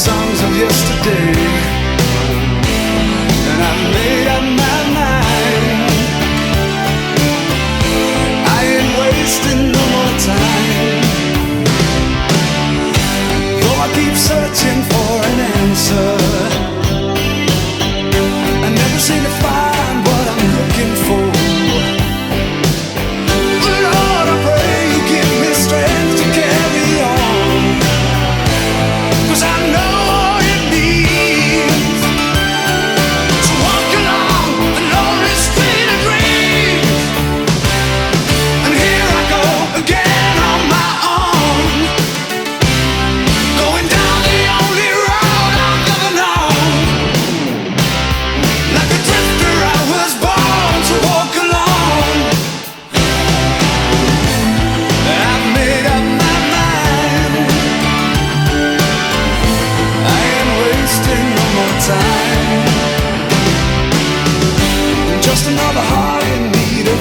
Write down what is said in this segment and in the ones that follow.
songs of yesterday.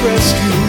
rescue.